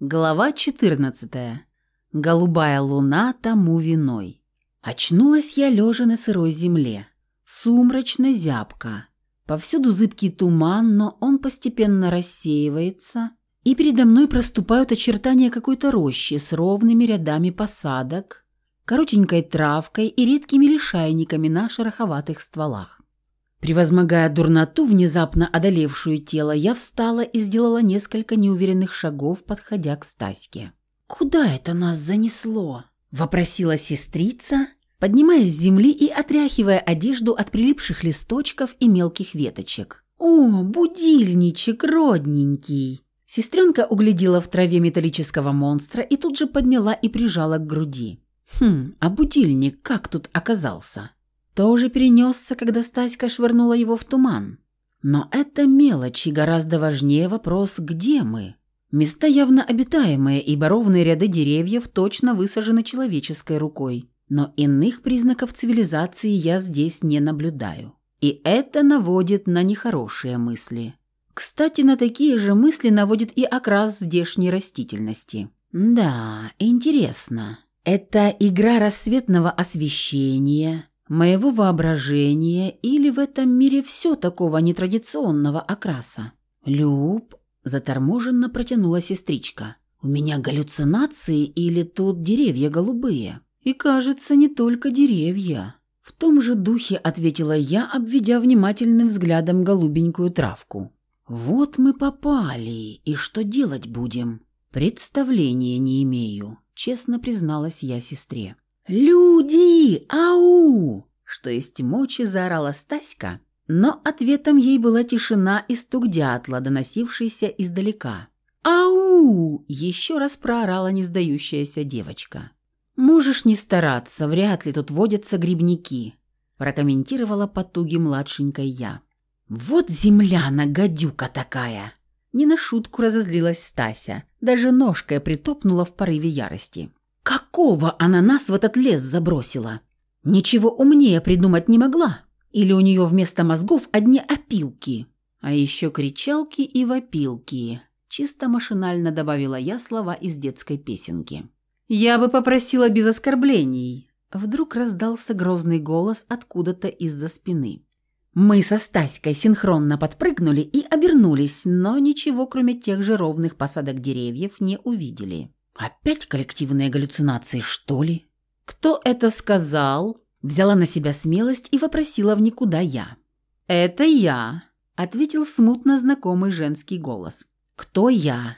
Глава 14. Голубая луна тому виной. Очнулась я лежа на сырой земле. Сумрачно зябко. Повсюду зыбкий туман, но он постепенно рассеивается, и передо мной проступают очертания какой-то рощи с ровными рядами посадок, коротенькой травкой и редкими лишайниками на шероховатых стволах. Превозмогая дурноту, внезапно одолевшую тело, я встала и сделала несколько неуверенных шагов, подходя к Стаське. «Куда это нас занесло?» – вопросила сестрица, поднимаясь с земли и отряхивая одежду от прилипших листочков и мелких веточек. «О, будильничек родненький!» Сестренка углядела в траве металлического монстра и тут же подняла и прижала к груди. «Хм, а будильник как тут оказался?» Тоже перенесся, когда Стаська швырнула его в туман. Но это мелочи, гораздо важнее вопрос «где мы?». Места явно обитаемые, ибо ровные ряды деревьев точно высажены человеческой рукой. Но иных признаков цивилизации я здесь не наблюдаю. И это наводит на нехорошие мысли. Кстати, на такие же мысли наводит и окрас здешней растительности. Да, интересно. Это игра рассветного освещения, моего воображения или в этом мире все такого нетрадиционного окраса? «Люб», – заторможенно протянула сестричка, – «у меня галлюцинации или тут деревья голубые?» «И кажется, не только деревья». В том же духе ответила я, обведя внимательным взглядом голубенькую травку. «Вот мы попали, и что делать будем?» «Представления не имею», – честно призналась я сестре. «Люди! Ау!» Что есть мочи, заорала Стаська, но ответом ей была тишина и стук дятла, доносившийся издалека. «Ау!» – еще раз проорала несдающаяся девочка. «Можешь не стараться, вряд ли тут водятся грибники», – прокомментировала потуги младшенькой я. «Вот земляна, гадюка такая!» Не на шутку разозлилась Стася, даже ножкой притопнула в порыве ярости. Какого она нас в этот лес забросила? Ничего умнее придумать не могла. Или у нее вместо мозгов одни опилки? А еще кричалки и вопилки. Чисто машинально добавила я слова из детской песенки. «Я бы попросила без оскорблений». Вдруг раздался грозный голос откуда-то из-за спины. Мы со Стаськой синхронно подпрыгнули и обернулись, но ничего, кроме тех же ровных посадок деревьев, не увидели. Опять коллективные галлюцинации, что ли? Кто это сказал? Взяла на себя смелость и вопросила в никуда я. «Это я», — ответил смутно знакомый женский голос. «Кто я?»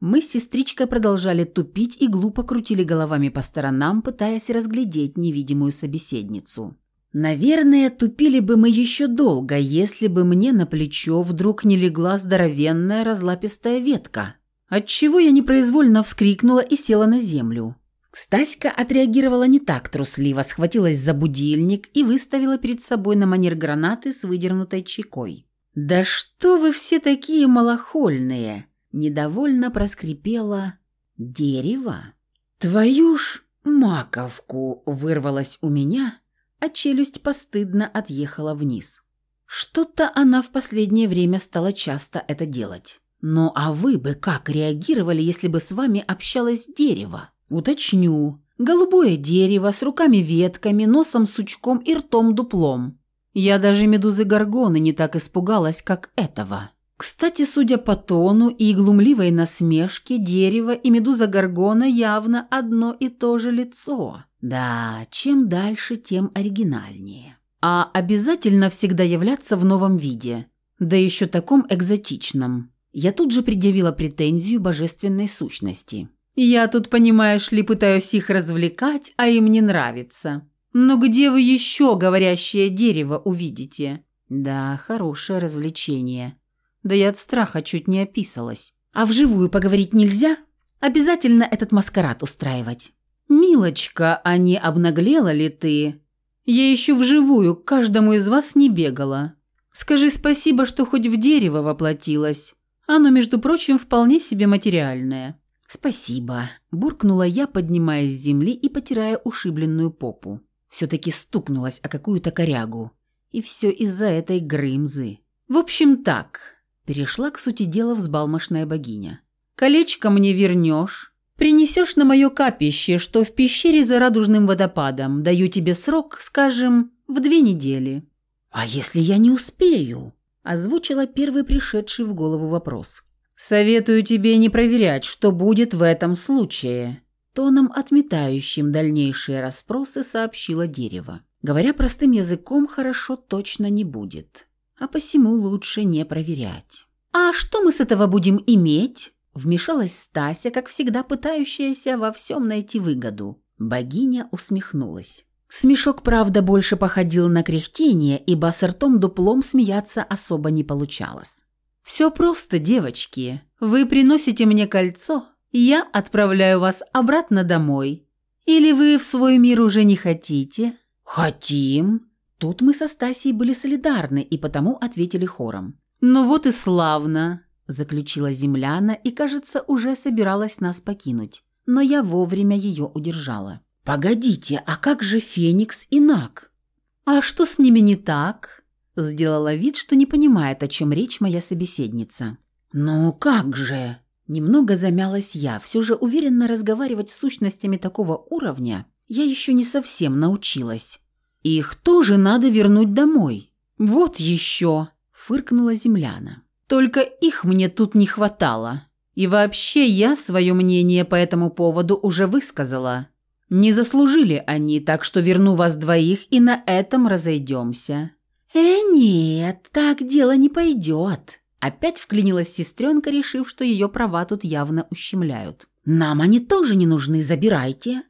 Мы с сестричкой продолжали тупить и глупо крутили головами по сторонам, пытаясь разглядеть невидимую собеседницу. Наверное, тупили бы мы еще долго, если бы мне на плечо вдруг не легла здоровенная разлапистая ветка отчего я непроизвольно вскрикнула и села на землю. Стаська отреагировала не так трусливо, схватилась за будильник и выставила перед собой на манер гранаты с выдернутой чекой. «Да что вы все такие малохольные!» Недовольно проскрипела «Дерево?» «Твою ж маковку!» вырвалась у меня, а челюсть постыдно отъехала вниз. Что-то она в последнее время стала часто это делать. «Ну а вы бы как реагировали, если бы с вами общалось дерево?» «Уточню. Голубое дерево с руками-ветками, носом сучком и ртом-дуплом. Я даже медузы Горгоны не так испугалась, как этого». Кстати, судя по тону и глумливой насмешке, дерево и медуза Горгона явно одно и то же лицо. Да, чем дальше, тем оригинальнее. А обязательно всегда являться в новом виде, да еще таком экзотичном. Я тут же предъявила претензию божественной сущности. «Я тут, понимаешь ли, пытаюсь их развлекать, а им не нравится. Но где вы еще говорящее дерево увидите?» «Да, хорошее развлечение. Да я от страха чуть не описалась. А вживую поговорить нельзя? Обязательно этот маскарад устраивать?» «Милочка, а не обнаглела ли ты? Я еще вживую к каждому из вас не бегала. Скажи спасибо, что хоть в дерево воплотилась. Оно, между прочим, вполне себе материальное». «Спасибо», – буркнула я, поднимаясь с земли и потирая ушибленную попу. Все-таки стукнулась о какую-то корягу. И все из-за этой грымзы. «В общем, так», – перешла к сути дела взбалмошная богиня. Колечко мне вернешь. Принесешь на мое капище, что в пещере за радужным водопадом. Даю тебе срок, скажем, в две недели». «А если я не успею?» – озвучила первый пришедший в голову вопрос. «Советую тебе не проверять, что будет в этом случае», – тоном отметающим дальнейшие расспросы сообщила дерево. Говоря простым языком, хорошо точно не будет, а посему лучше не проверять. «А что мы с этого будем иметь?» Вмешалась Стася, как всегда пытающаяся во всем найти выгоду. Богиня усмехнулась. Смешок, правда, больше походил на кряхтение, ибо с ртом дуплом смеяться особо не получалось. «Все просто, девочки. Вы приносите мне кольцо, я отправляю вас обратно домой. Или вы в свой мир уже не хотите?» «Хотим». Тут мы со Стасией были солидарны и потому ответили хором. «Ну вот и славно заключила земляна и, кажется, уже собиралась нас покинуть, но я вовремя ее удержала. «Погодите, а как же Феникс и Нак?» «А что с ними не так?» Сделала вид, что не понимает, о чем речь моя собеседница. «Ну как же?» Немного замялась я, все же уверенно разговаривать с сущностями такого уровня я еще не совсем научилась. «Их тоже надо вернуть домой». «Вот еще!» – фыркнула земляна. Только их мне тут не хватало. И вообще я свое мнение по этому поводу уже высказала. Не заслужили они, так что верну вас двоих и на этом разойдемся». «Э, нет, так дело не пойдет». Опять вклинилась сестренка, решив, что ее права тут явно ущемляют. «Нам они тоже не нужны, забирайте».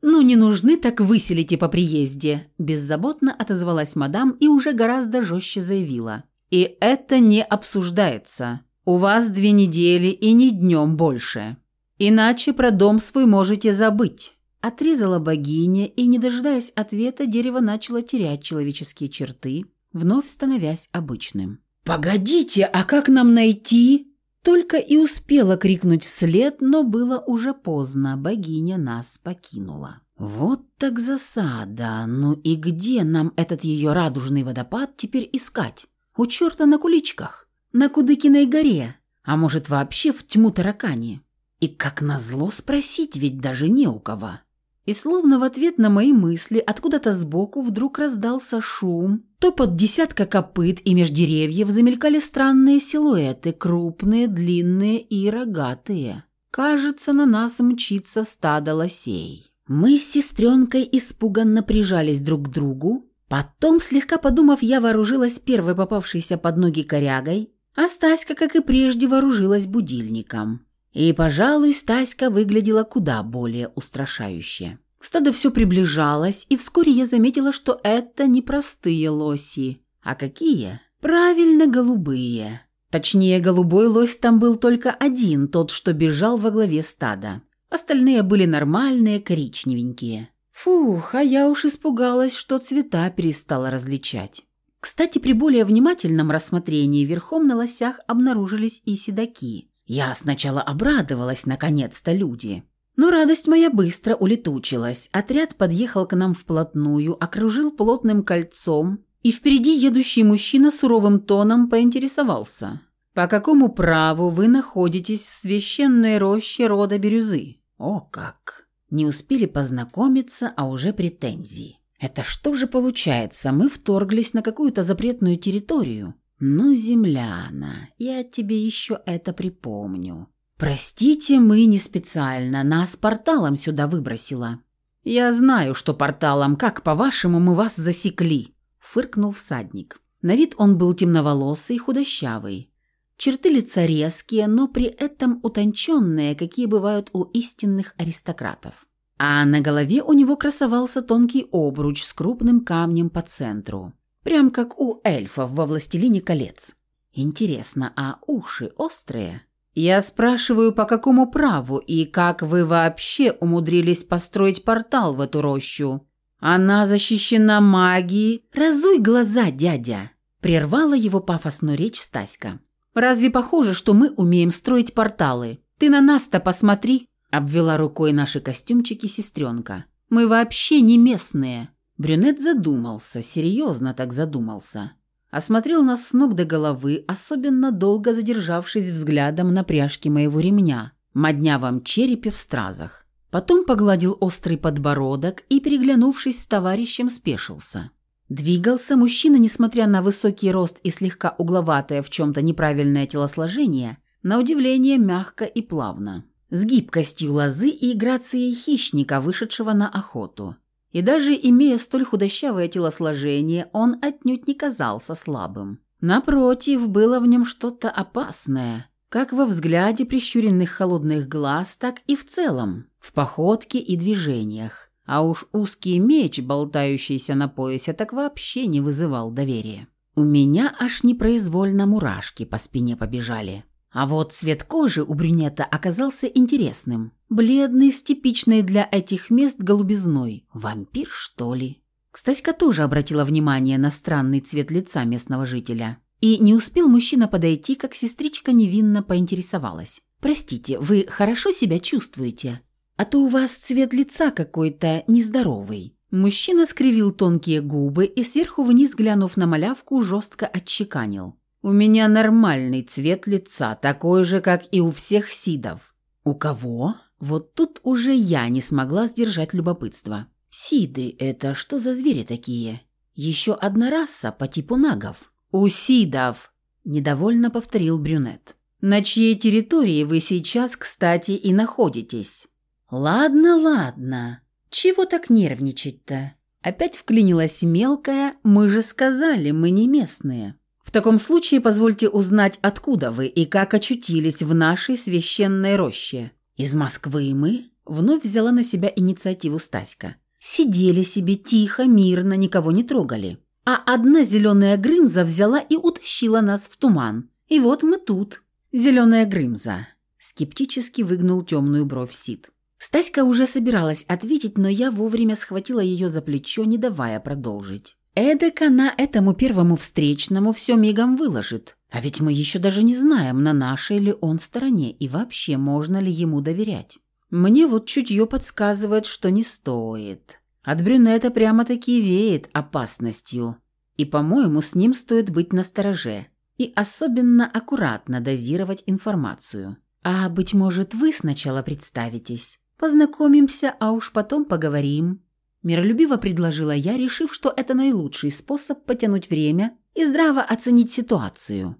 «Ну, не нужны, так выселите по приезде», – беззаботно отозвалась мадам и уже гораздо жестче заявила. И это не обсуждается. У вас две недели и не днем больше. Иначе про дом свой можете забыть». Отрезала богиня, и, не дожидаясь ответа, дерево начало терять человеческие черты, вновь становясь обычным. «Погодите, а как нам найти?» Только и успела крикнуть вслед, но было уже поздно, богиня нас покинула. «Вот так засада! Ну и где нам этот ее радужный водопад теперь искать?» У черта на куличках, на Кудыкиной горе, а может вообще в тьму таракани. И как назло спросить, ведь даже не у кого. И словно в ответ на мои мысли откуда-то сбоку вдруг раздался шум, топот десятка копыт, и меж деревьев замелькали странные силуэты, крупные, длинные и рогатые. Кажется, на нас мчится стадо лосей. Мы с сестренкой испуганно прижались друг к другу, Потом, слегка подумав, я вооружилась первой попавшейся под ноги корягой, а Стаська, как и прежде, вооружилась будильником. И, пожалуй, Стаська выглядела куда более устрашающе. Стадо все приближалось, и вскоре я заметила, что это не простые лоси. А какие? Правильно, голубые. Точнее, голубой лось там был только один, тот, что бежал во главе стада. Остальные были нормальные, коричневенькие. Фух, а я уж испугалась, что цвета перестала различать. Кстати, при более внимательном рассмотрении верхом на лосях обнаружились и седаки. Я сначала обрадовалась, наконец-то, люди. Но радость моя быстро улетучилась. Отряд подъехал к нам вплотную, окружил плотным кольцом, и впереди едущий мужчина суровым тоном поинтересовался. «По какому праву вы находитесь в священной роще рода бирюзы?» «О как!» Не успели познакомиться, а уже претензии. Это что же получается? Мы вторглись на какую-то запретную территорию? Ну, земляна, я тебе еще это припомню. Простите, мы не специально, нас порталом сюда выбросило. Я знаю, что порталом, как по-вашему мы вас засекли, фыркнул всадник. На вид он был темноволосый, худощавый. Черты лица резкие, но при этом утонченные, какие бывают у истинных аристократов. А на голове у него красовался тонкий обруч с крупным камнем по центру. Прям как у эльфов во «Властелине колец». Интересно, а уши острые? Я спрашиваю, по какому праву и как вы вообще умудрились построить портал в эту рощу? Она защищена магией. Разуй глаза, дядя!» Прервала его пафосную речь Стаська. Разве похоже, что мы умеем строить порталы? Ты на нас-то посмотри!» Обвела рукой наши костюмчики сестренка. «Мы вообще не местные!» Брюнет задумался, серьезно так задумался. Осмотрел нас с ног до головы, особенно долго задержавшись взглядом на пряжке моего ремня, моднявом черепе в стразах. Потом погладил острый подбородок и, переглянувшись с товарищем, спешился. Двигался мужчина, несмотря на высокий рост и слегка угловатое в чем-то неправильное телосложение, на удивление мягко и плавно, с гибкостью лозы и грацией хищника, вышедшего на охоту. И даже имея столь худощавое телосложение, он отнюдь не казался слабым. Напротив, было в нем что-то опасное, как во взгляде прищуренных холодных глаз, так и в целом, в походке и движениях. А уж узкий меч, болтающийся на поясе, так вообще не вызывал доверия. У меня аж непроизвольно мурашки по спине побежали. А вот цвет кожи у брюнета оказался интересным. Бледный, с типичной для этих мест голубизной. Вампир, что ли? Кстаська тоже обратила внимание на странный цвет лица местного жителя. И не успел мужчина подойти, как сестричка невинно поинтересовалась. «Простите, вы хорошо себя чувствуете? А то у вас цвет лица какой-то нездоровый». Мужчина скривил тонкие губы и сверху вниз, глянув на малявку, жестко отчеканил. У меня нормальный цвет лица, такой же, как и у всех сидов. У кого? Вот тут уже я не смогла сдержать любопытство. Сиды – это что за звери такие? Еще одна раса по типу нагов. У сидов, недовольно повторил брюнет. На чьей территории вы сейчас, кстати, и находитесь? Ладно, ладно. Чего так нервничать-то? Опять вклинилась мелкая, мы же сказали, мы не местные. Таком случае позвольте узнать, откуда вы и как очутились в нашей священной роще. Из Москвы мы?» Вновь взяла на себя инициативу Стаська. Сидели себе тихо, мирно, никого не трогали. А одна зеленая Грымза взяла и утащила нас в туман. И вот мы тут. Зеленая Грымза. Скептически выгнул темную бровь Сид. Стаська уже собиралась ответить, но я вовремя схватила ее за плечо, не давая продолжить. Эдак она этому первому встречному все мигом выложит. А ведь мы еще даже не знаем, на нашей ли он стороне и вообще можно ли ему доверять. Мне вот чутье подсказывает, что не стоит. От брюнета прямо-таки веет опасностью. И, по-моему, с ним стоит быть настороже. И особенно аккуратно дозировать информацию. А, быть может, вы сначала представитесь. Познакомимся, а уж потом поговорим. Миролюбиво предложила я, решив, что это наилучший способ потянуть время и здраво оценить ситуацию.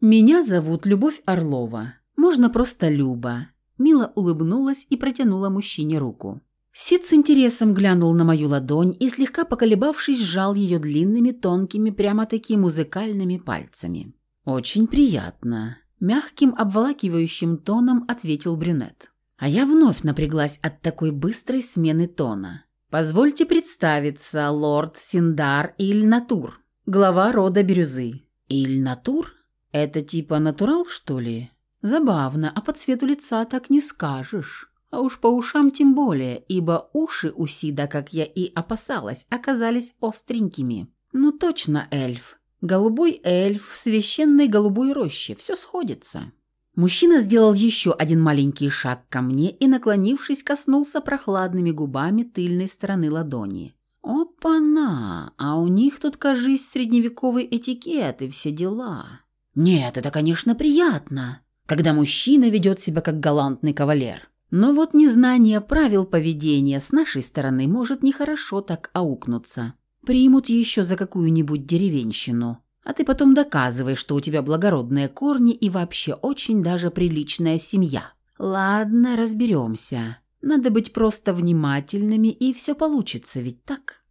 «Меня зовут Любовь Орлова. Можно просто Люба». Мила улыбнулась и протянула мужчине руку. Сид с интересом глянул на мою ладонь и, слегка поколебавшись, сжал ее длинными, тонкими, прямо-таки музыкальными пальцами. «Очень приятно», – мягким, обволакивающим тоном ответил брюнет. А я вновь напряглась от такой быстрой смены тона. Позвольте представиться, лорд Синдар Иль-Натур, глава рода Бирюзы. Иль-Натур? Это типа натурал, что ли? Забавно, а по цвету лица так не скажешь. А уж по ушам тем более, ибо уши у Сида, как я и опасалась, оказались остренькими. Ну точно эльф. Голубой эльф в священной голубой роще. Все сходится. Мужчина сделал еще один маленький шаг ко мне и, наклонившись, коснулся прохладными губами тыльной стороны ладони. «Опа-на! А у них тут, кажись, средневековый этикет и все дела». «Нет, это, конечно, приятно, когда мужчина ведет себя как галантный кавалер. Но вот незнание правил поведения с нашей стороны может нехорошо так аукнуться. Примут еще за какую-нибудь деревенщину. А ты потом доказывай, что у тебя благородные корни и вообще очень даже приличная семья. Ладно, разберемся. Надо быть просто внимательными, и все получится, ведь так?»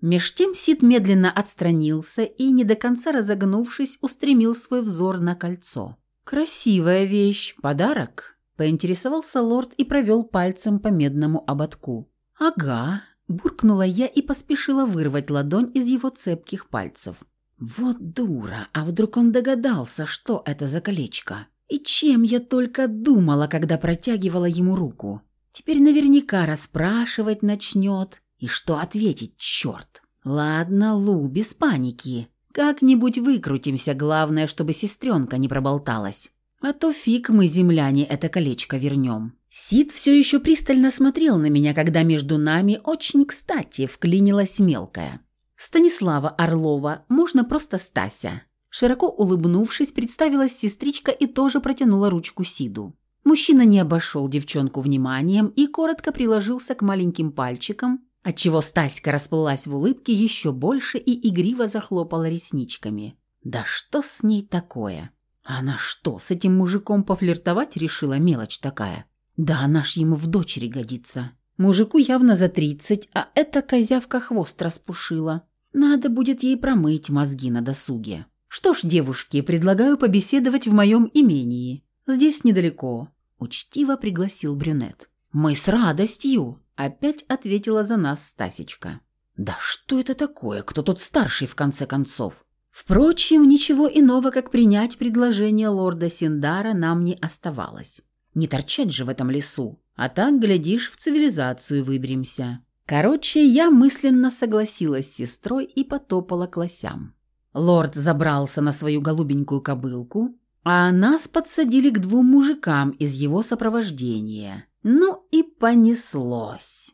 Меж тем Сид медленно отстранился и, не до конца разогнувшись, устремил свой взор на кольцо. «Красивая вещь. Подарок?» – поинтересовался лорд и провел пальцем по медному ободку. «Ага», – буркнула я и поспешила вырвать ладонь из его цепких пальцев. Вот дура, а вдруг он догадался, что это за колечко? И чем я только думала, когда протягивала ему руку? Теперь наверняка расспрашивать начнет. И что ответить, черт? Ладно, Лу, без паники. Как-нибудь выкрутимся, главное, чтобы сестренка не проболталась. А то фиг мы, земляне, это колечко вернем. Сид все еще пристально смотрел на меня, когда между нами очень кстати вклинилась мелкая. Станислава Орлова, можно просто Стася». Широко улыбнувшись, представилась сестричка и тоже протянула ручку Сиду. Мужчина не обошел девчонку вниманием и коротко приложился к маленьким пальчикам, отчего Стаська расплылась в улыбке еще больше и игриво захлопала ресничками. «Да что с ней такое? Она что, с этим мужиком пофлиртовать решила мелочь такая? Да она ж ему в дочери годится. Мужику явно за тридцать, а эта козявка хвост распушила. Надо будет ей промыть мозги на досуге. Что ж, девушки, предлагаю побеседовать в моем имении. Здесь недалеко», – учтиво пригласил брюнет. «Мы с радостью», – опять ответила за нас Стасечка. «Да что это такое? Кто тут старший, в конце концов?» Впрочем, ничего иного, как принять предложение лорда Синдара, нам не оставалось. Не торчать же в этом лесу, а так, глядишь, в цивилизацию выберемся. Короче, я мысленно согласилась с сестрой и потопала к лосям. Лорд забрался на свою голубенькую кобылку, а нас подсадили к двум мужикам из его сопровождения. Ну и понеслось.